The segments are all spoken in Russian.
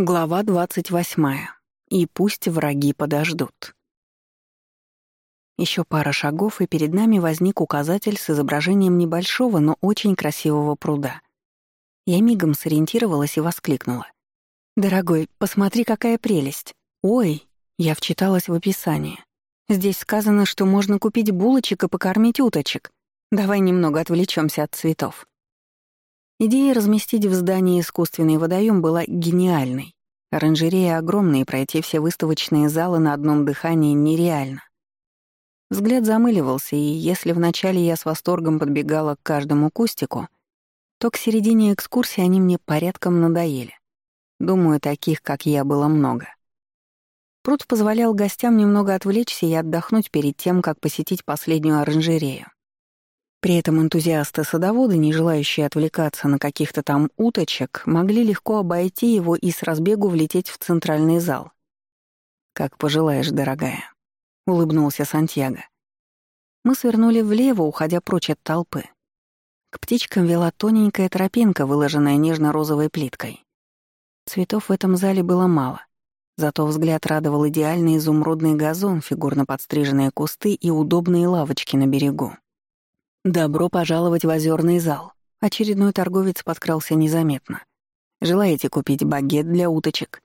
Глава двадцать восьмая. И пусть враги подождут. Еще пара шагов, и перед нами возник указатель с изображением небольшого, но очень красивого пруда. Я мигом сориентировалась и воскликнула. «Дорогой, посмотри, какая прелесть! Ой!» Я вчиталась в описание. «Здесь сказано, что можно купить булочек и покормить уточек. Давай немного отвлечемся от цветов». Идея разместить в здании искусственный водоем была гениальной. Оранжерея огромная, и пройти все выставочные залы на одном дыхании нереально. Взгляд замыливался, и если вначале я с восторгом подбегала к каждому кустику, то к середине экскурсии они мне порядком надоели. Думаю, таких, как я, было много. Пруд позволял гостям немного отвлечься и отдохнуть перед тем, как посетить последнюю оранжерею. При этом энтузиасты-садоводы, не желающие отвлекаться на каких-то там уточек, могли легко обойти его и с разбегу влететь в центральный зал. «Как пожелаешь, дорогая», — улыбнулся Сантьяго. Мы свернули влево, уходя прочь от толпы. К птичкам вела тоненькая тропинка, выложенная нежно-розовой плиткой. Цветов в этом зале было мало, зато взгляд радовал идеальный изумрудный газон, фигурно подстриженные кусты и удобные лавочки на берегу. «Добро пожаловать в озерный зал». Очередной торговец подкрался незаметно. «Желаете купить багет для уточек?»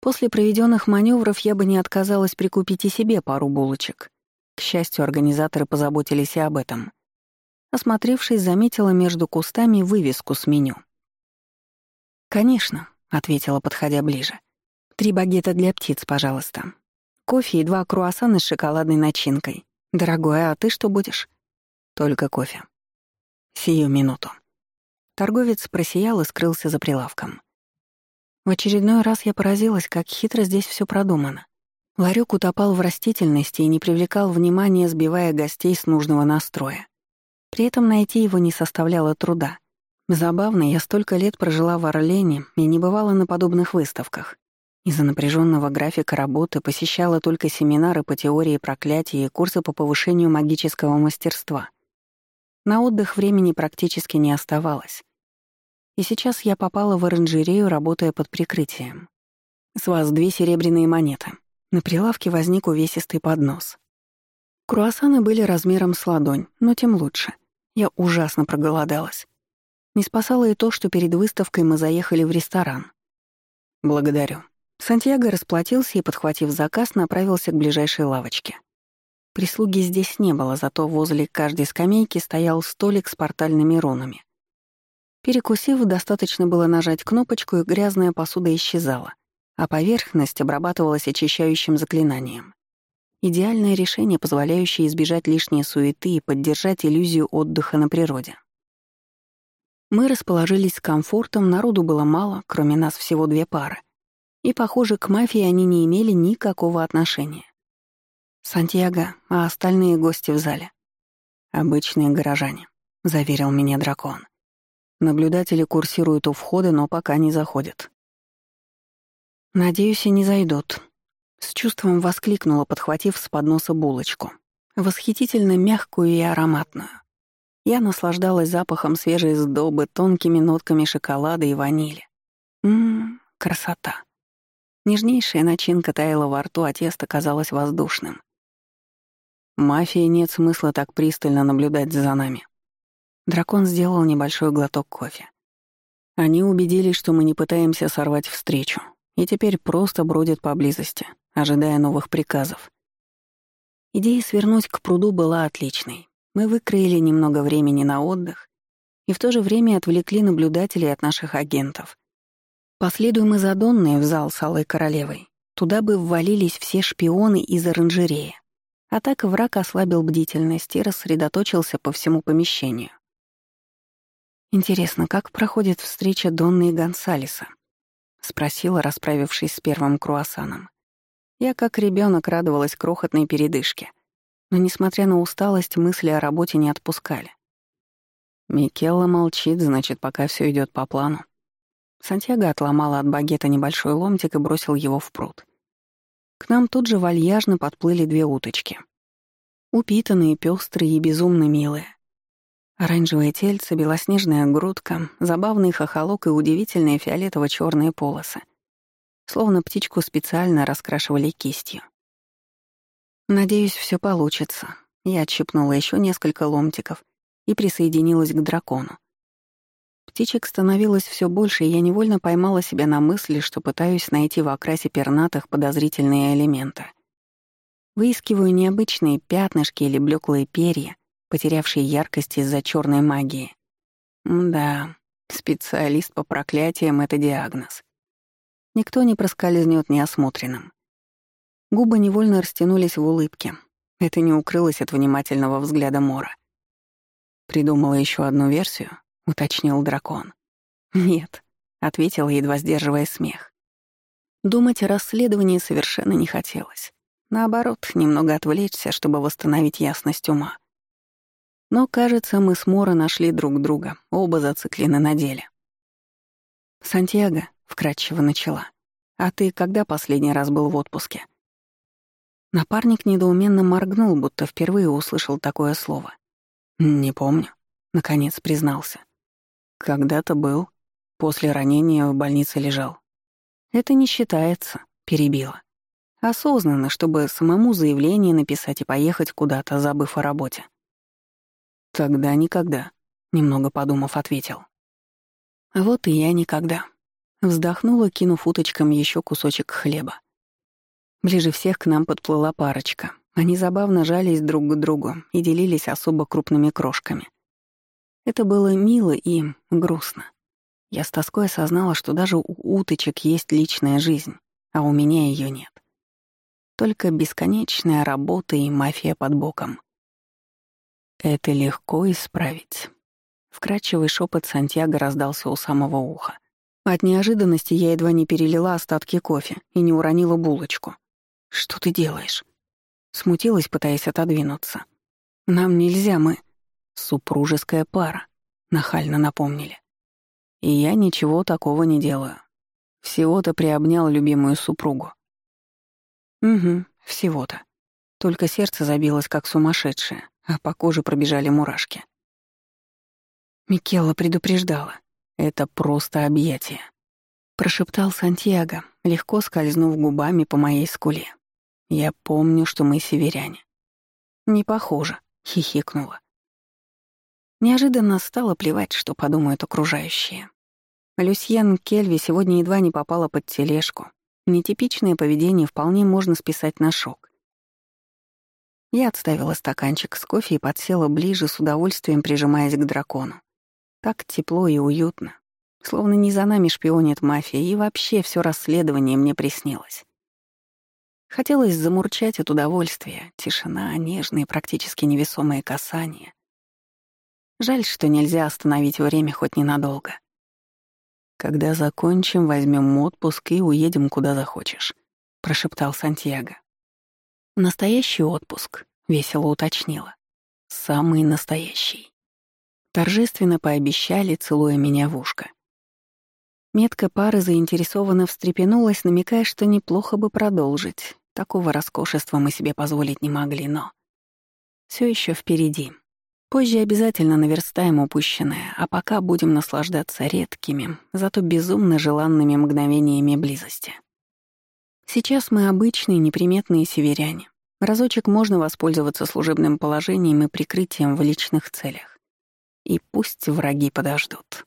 После проведенных маневров я бы не отказалась прикупить и себе пару булочек. К счастью, организаторы позаботились и об этом. Осмотревшись, заметила между кустами вывеску с меню. «Конечно», — ответила, подходя ближе. «Три багета для птиц, пожалуйста. Кофе и два круассана с шоколадной начинкой. Дорогой, а ты что будешь?» Только кофе. Сию минуту. Торговец просиял и скрылся за прилавком. В очередной раз я поразилась, как хитро здесь все продумано. Ларек утопал в растительности и не привлекал внимания, сбивая гостей с нужного настроя. При этом найти его не составляло труда. Забавно, я столько лет прожила в Орлене и не бывала на подобных выставках. Из-за напряженного графика работы посещала только семинары по теории проклятия и курсы по повышению магического мастерства — на отдых времени практически не оставалось. И сейчас я попала в оранжерею, работая под прикрытием. С вас две серебряные монеты. На прилавке возник увесистый поднос. Круассаны были размером с ладонь, но тем лучше. Я ужасно проголодалась. Не спасало и то, что перед выставкой мы заехали в ресторан. Благодарю. Сантьяго расплатился и, подхватив заказ, направился к ближайшей лавочке. Прислуги здесь не было, зато возле каждой скамейки стоял столик с портальными рунами. Перекусив, достаточно было нажать кнопочку, и грязная посуда исчезала, а поверхность обрабатывалась очищающим заклинанием. Идеальное решение, позволяющее избежать лишней суеты и поддержать иллюзию отдыха на природе. Мы расположились с комфортом, народу было мало, кроме нас всего две пары. И, похоже, к мафии они не имели никакого отношения. «Сантьяго, а остальные гости в зале?» «Обычные горожане», — заверил меня дракон. «Наблюдатели курсируют у входа, но пока не заходят». «Надеюсь, и не зайдут», — с чувством воскликнула, подхватив с подноса булочку. Восхитительно мягкую и ароматную. Я наслаждалась запахом свежей сдобы, тонкими нотками шоколада и ванили. Ммм, красота. Нежнейшая начинка таяла во рту, а тесто казалось воздушным. Мафии нет смысла так пристально наблюдать за нами. Дракон сделал небольшой глоток кофе. Они убедились, что мы не пытаемся сорвать встречу, и теперь просто бродят поблизости, ожидая новых приказов. Идея свернуть к пруду была отличной. Мы выкроили немного времени на отдых и в то же время отвлекли наблюдателей от наших агентов. Последуем мы за Донной в зал с Алой Королевой. Туда бы ввалились все шпионы из оранжереи. А так враг ослабил бдительность и рассредоточился по всему помещению. «Интересно, как проходит встреча Донны и Гонсалеса?» — спросила, расправившись с первым круассаном. Я, как ребенок, радовалась крохотной передышке, но, несмотря на усталость, мысли о работе не отпускали. Микелла молчит, значит, пока все идет по плану. Сантьяго отломала от багета небольшой ломтик и бросил его в пруд. К нам тут же вальяжно подплыли две уточки. Упитанные, пестрые и безумно милые. Оранжевое тельце, белоснежная грудка, забавный хохолок и удивительные фиолетово черные полосы. словно птичку специально раскрашивали кистью. «Надеюсь, все получится». Я отщипнула еще несколько ломтиков и присоединилась к дракону. Птичек становилось все больше, и я невольно поймала себя на мысли, что пытаюсь найти в окрасе пернатых подозрительные элементы. Выискиваю необычные пятнышки или блеклые перья, потерявшие яркость из-за черной магии. Да, специалист по проклятиям — это диагноз. Никто не проскользнет неосмотренным. Губы невольно растянулись в улыбке. Это не укрылось от внимательного взгляда Мора. Придумала еще одну версию, — уточнил дракон. «Нет», — ответила, едва сдерживая смех. Думать о расследовании совершенно не хотелось. Наоборот, немного отвлечься, чтобы восстановить ясность ума. Но, кажется, мы с Мора нашли друг друга, оба зациклены на деле. «Сантьяго», — вкратчиво начала, — «а ты когда последний раз был в отпуске?» Напарник недоуменно моргнул, будто впервые услышал такое слово. «Не помню», — наконец признался. Когда-то был. После ранения в больнице лежал. Это не считается, перебила. Осознанно, чтобы самому заявление написать и поехать куда-то, забыв о работе. Тогда никогда, немного подумав, ответил. Вот и я никогда. Вздохнула, кинув уточкам еще кусочек хлеба. Ближе всех к нам подплыла парочка. Они забавно жались друг к другу и делились особо крупными крошками — это было мило и грустно. Я с тоской осознала, что даже у уточек есть личная жизнь, а у меня ее нет. Только бесконечная работа и мафия под боком. Это легко исправить. Вкрадчивый шепот Сантьяго раздался у самого уха. От неожиданности я едва не перелила остатки кофе и не уронила булочку. «Что ты делаешь?» Смутилась, пытаясь отодвинуться. «Нам нельзя, мы...» Супружеская пара, нахально напомнили. И я ничего такого не делаю. Всего-то приобнял любимую супругу. Угу, всего-то. Только сердце забилось как сумасшедшее, а по коже пробежали мурашки. Микелла предупреждала. Это просто объятие. Прошептал Сантьяго, легко скользнув губами по моей скуле. Я помню, что мы северяне. Не похоже, хихикнула. Неожиданно стало плевать, что подумают окружающие. Люсьен Кельви сегодня едва не попала под тележку. Нетипичное поведение вполне можно списать на шок. Я отставила стаканчик с кофе и подсела ближе, с удовольствием прижимаясь к дракону. Так тепло и уютно. Словно не за нами шпионит мафия, и вообще все расследование мне приснилось. Хотелось замурчать от удовольствия, тишина, нежные, практически невесомые касания. Жаль, что нельзя остановить время хоть ненадолго. «Когда закончим, возьмем отпуск и уедем куда захочешь», — прошептал Сантьяго. «Настоящий отпуск», — весело уточнила. «Самый настоящий». Торжественно пообещали, целуя меня в ушко. Метка пары заинтересованно встрепенулась, намекая, что неплохо бы продолжить. Такого роскошества мы себе позволить не могли, но... все еще впереди. Позже обязательно наверстаем упущенное, а пока будем наслаждаться редкими, зато безумно желанными мгновениями близости. Сейчас мы обычные неприметные северяне. Разочек можно воспользоваться служебным положением и прикрытием в личных целях. И пусть враги подождут.